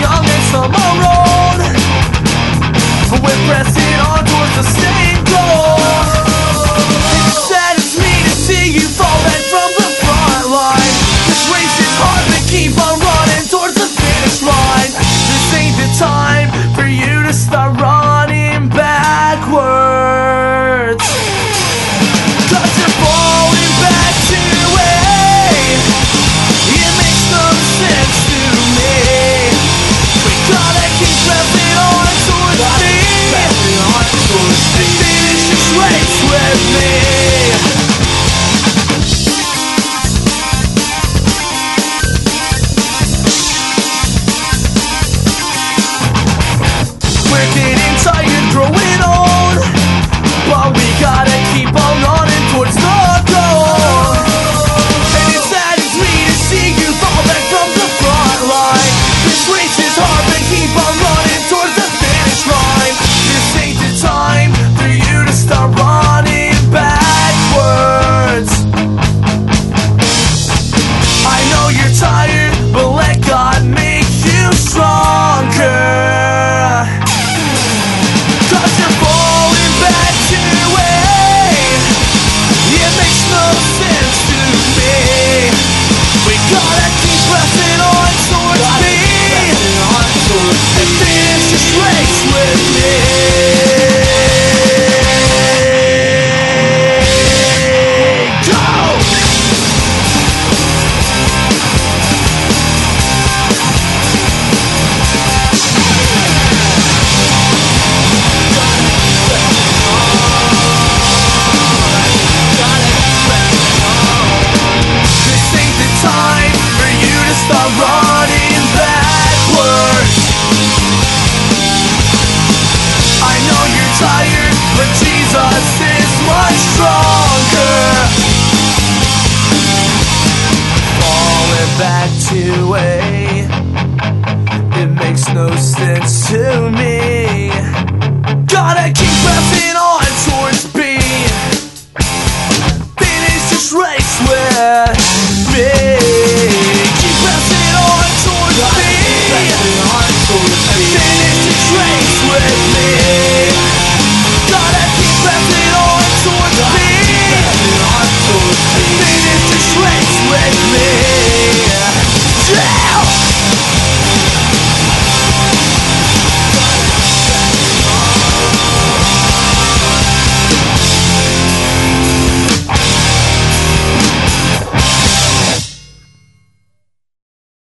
Young and summer road. We're pressing on towards the stage running backwards. I know you're tired, but Jesus is much stronger. Falling back to A It makes no sense to me. I've been in high school, I've with me.